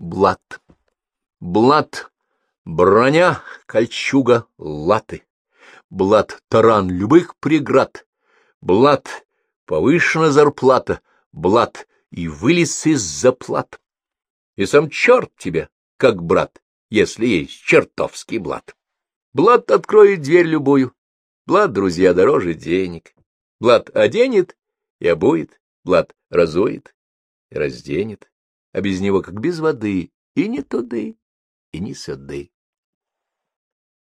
блат. Блат — броня, кольчуга, латы. Блат — таран любых преград. Блат — повышена зарплата. Блат — и вылез из заплат. И сам черт тебе, как брат, если есть чертовский блат. Блат откроет дверь любую. Блат, друзья, дороже денег. Блат оденет и обует. Блат разует и разденет. А без него, как без воды, и не туды, и не сюды.